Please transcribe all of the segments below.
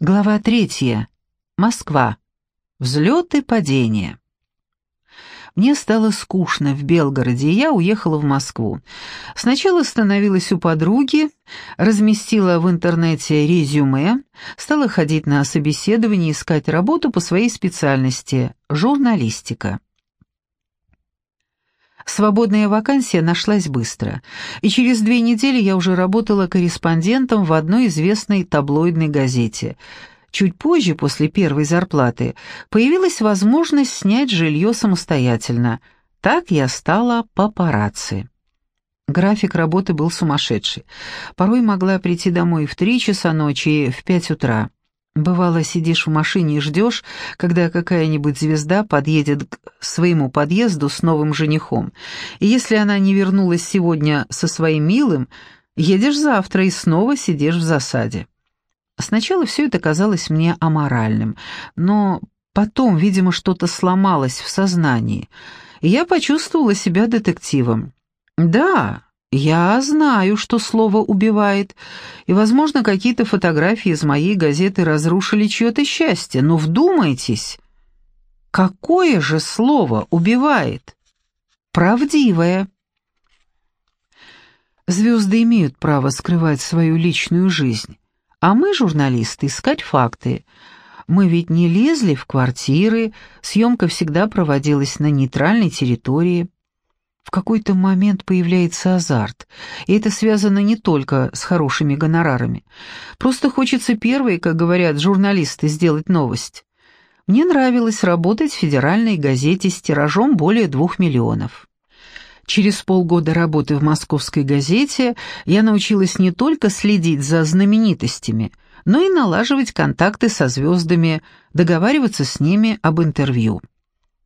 Глава третья. Москва. Взлет и падение. Мне стало скучно в Белгороде, и я уехала в Москву. Сначала остановилась у подруги, разместила в интернете резюме, стала ходить на собеседование, искать работу по своей специальности – журналистика. Свободная вакансия нашлась быстро, и через две недели я уже работала корреспондентом в одной известной таблоидной газете. Чуть позже, после первой зарплаты, появилась возможность снять жилье самостоятельно. Так я стала папарацци. График работы был сумасшедший. Порой могла прийти домой в три часа ночи и в пять утра. Бывало, сидишь в машине и ждешь, когда какая-нибудь звезда подъедет к своему подъезду с новым женихом. И если она не вернулась сегодня со своим милым, едешь завтра и снова сидишь в засаде. Сначала все это казалось мне аморальным, но потом, видимо, что-то сломалось в сознании, и я почувствовала себя детективом. Да, я знаю, что слово убивает, и, возможно, какие-то фотографии из моей газеты разрушили чье-то счастье, но вдумайтесь, какое же слово убивает? Правдивое. Звезды имеют право скрывать свою личную жизнь, а мы, журналисты, искать факты. Мы ведь не лезли в квартиры, съемка всегда проводилась на нейтральной территории. В какой-то момент появляется азарт, и это связано не только с хорошими гонорарами. Просто хочется первой, как говорят журналисты, сделать новость. Мне нравилось работать в федеральной газете с тиражом более двух миллионов. Через полгода работы в московской газете я научилась не только следить за знаменитостями, но и налаживать контакты со звездами, договариваться с ними об интервью.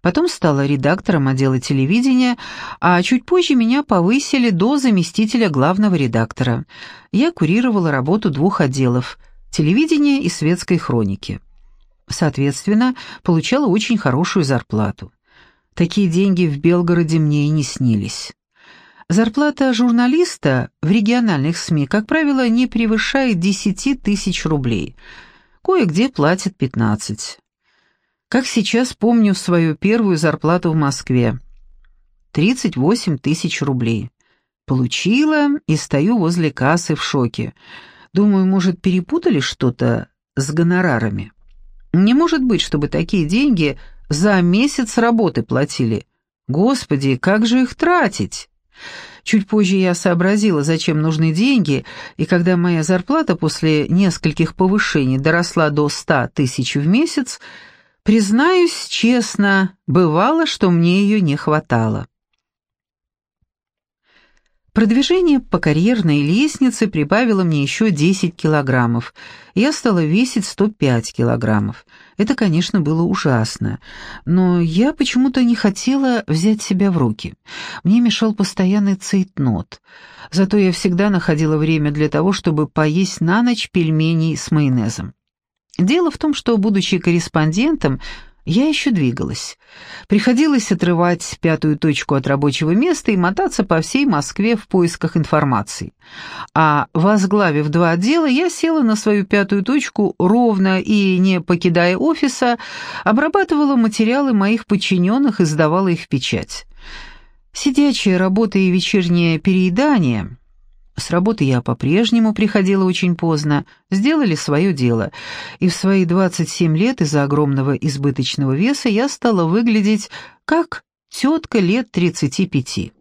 Потом стала редактором отдела телевидения, а чуть позже меня повысили до заместителя главного редактора. Я курировала работу двух отделов – телевидения и светской хроники. Соответственно, получала очень хорошую зарплату. Такие деньги в Белгороде мне и не снились. Зарплата журналиста в региональных СМИ, как правило, не превышает 10 тысяч рублей. Кое-где платят 15. Как сейчас помню свою первую зарплату в Москве. 38 тысяч рублей. Получила и стою возле кассы в шоке. Думаю, может, перепутали что-то с гонорарами. Не может быть, чтобы такие деньги за месяц работы платили. Господи, как же их тратить? Чуть позже я сообразила, зачем нужны деньги, и когда моя зарплата после нескольких повышений доросла до 100 тысяч в месяц, Признаюсь честно, бывало, что мне ее не хватало. Продвижение по карьерной лестнице прибавило мне еще 10 килограммов. Я стала весить 105 килограммов. Это, конечно, было ужасно. Но я почему-то не хотела взять себя в руки. Мне мешал постоянный цейтнот. Зато я всегда находила время для того, чтобы поесть на ночь пельменей с майонезом. Дело в том, что, будучи корреспондентом, я еще двигалась. Приходилось отрывать пятую точку от рабочего места и мотаться по всей Москве в поисках информации. А возглавив два отдела, я села на свою пятую точку ровно и, не покидая офиса, обрабатывала материалы моих подчиненных и сдавала их в печать. Сидячая работа и вечернее переедание с работы я по-прежнему приходила очень поздно, сделали свое дело, и в свои 27 лет из-за огромного избыточного веса я стала выглядеть как тетка лет 35.